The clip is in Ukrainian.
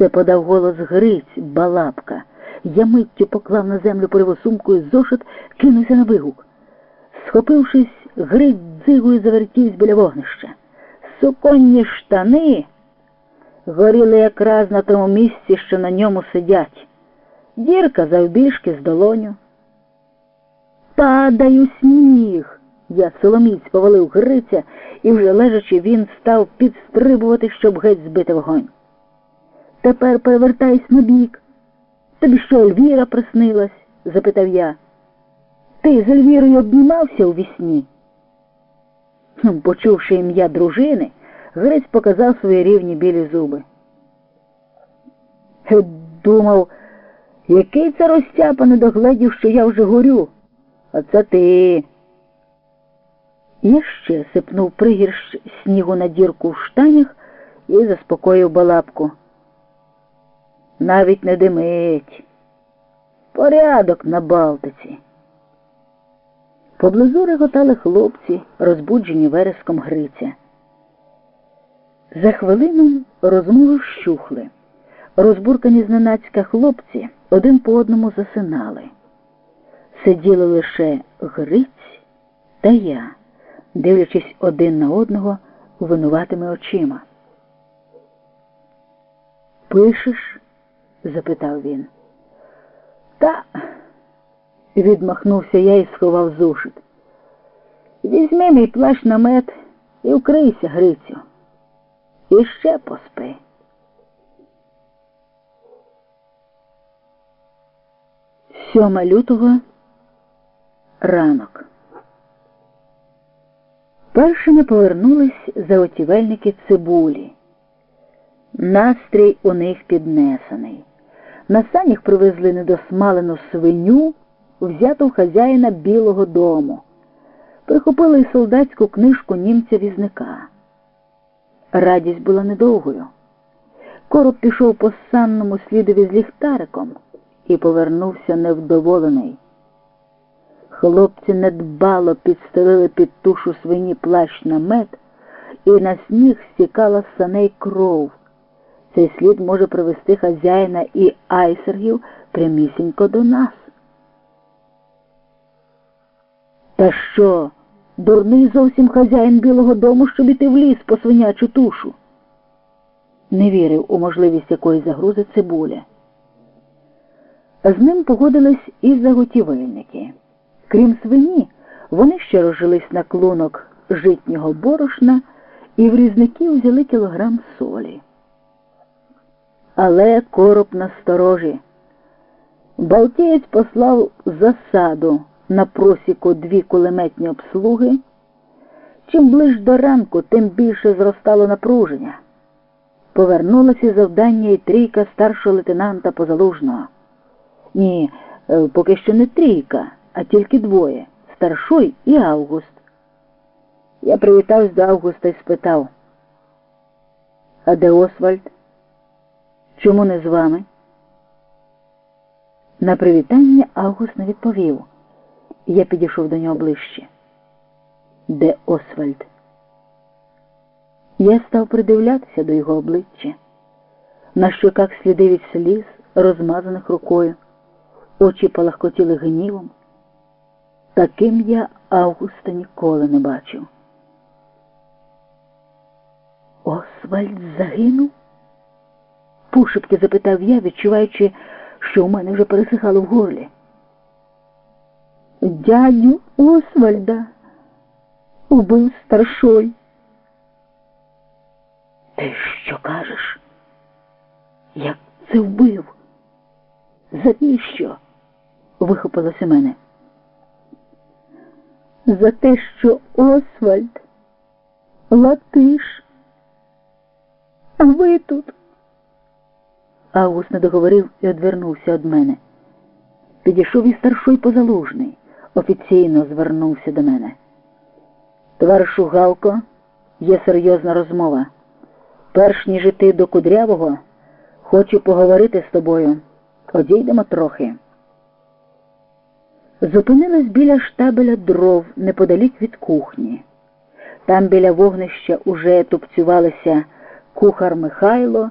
Це подав голос Гриць, балабка. Я миттю поклав на землю перевосумкою зошит, кинувся на вигук. Схопившись, Гриць дзигою завертівсь біля вогнища. Суконні штани горіли якраз на тому місці, що на ньому сидять. Дірка завбільшки з долоню. Падаю сніг. Я соломіць повалив Гриця, і вже лежачи, він став підстрибувати, щоб геть збити вогонь. Тепер перевертайся на бік. Тобі що, Ельвіра приснилась? запитав я. Ти з Ельвірою обнімався у вісні? Почувши ім'я дружини, Грець показав свої рівні білі зуби. Е, Думав, який це розтяпа не догледів, що я вже горю. А це ти. Я ще сипнув пригірш снігу на дірку в штанях і заспокоїв балабку. Навіть не димить. Порядок на Балтиці. Поблизу реготали хлопці, розбуджені вереском Гриця. За хвилину розмови вщухли. Розбуркані зненацька хлопці один по одному засинали. Сиділи лише Гриць та я, дивлячись один на одного винуватими очима. Пишеш? Запитав він. Та, відмахнувся я і сховав зошит. Візьми мій плащ намет і вкрийся, Грицю. І ще поспи. Сьома лютого ранок. Першими повернулись заготівельники цибулі. Настрій у них піднесений. На санях привезли недосмалену свиню, взяту в хазяїна Білого дому. Прихопили й солдатську книжку німця візника. Радість була недовгою. Короб пішов по санному слідові з ліхтариком і повернувся невдоволений. Хлопці недбало підстелили під тушу свині плащ намет, і на сніг стікала саней кров. Цей слід може привести хазяїна і айсергів прямісінько до нас. Та що, дурний зовсім хазяїн Білого дому, щоб іти в ліс по свинячу тушу? Не вірив у можливість якої загрози цибуля. З ним погодились і заготівельники. Крім свині, вони ще розжились на клунок житнього борошна і в різників взяли кілограм солі. Але короб насторожі. Балтієць послав засаду на просіку дві кулеметні обслуги. Чим ближ до ранку, тим більше зростало напруження. Повернулося завдання і трійка старшого лейтенанта Позалужного. Ні, е, поки що не трійка, а тільки двоє старшой і Август. Я привітався до Августа і спитав, а де Освальд? Чому не з вами? На привітання Август не відповів. Я підійшов до нього ближче. Де Освальд? Я став придивлятися до його обличчя. На щоках сліди від сліз, розмазаних рукою, очі палахкотіли гнівом. Таким я Августа ніколи не бачив. Освальд загинув? Пошепки запитав я, відчуваючи, що у мене вже пересихало в горлі. Дядю Освальда убив старшой. Ти що кажеш? Як це вбив? Завіщо? вихопилося мене. За те, що Освальд латиш. А ви тут. Август не договорив і одвернувся від мене. Підійшов і старшой позалужний, офіційно звернувся до мене. Товаришу Галко, є серйозна розмова. Перш ніж іти до кудрявого, хочу поговорити з тобою. Одійдемо трохи. Зупинились біля штабеля дров неподалік від кухні. Там біля вогнища уже тупцювалися кухар Михайло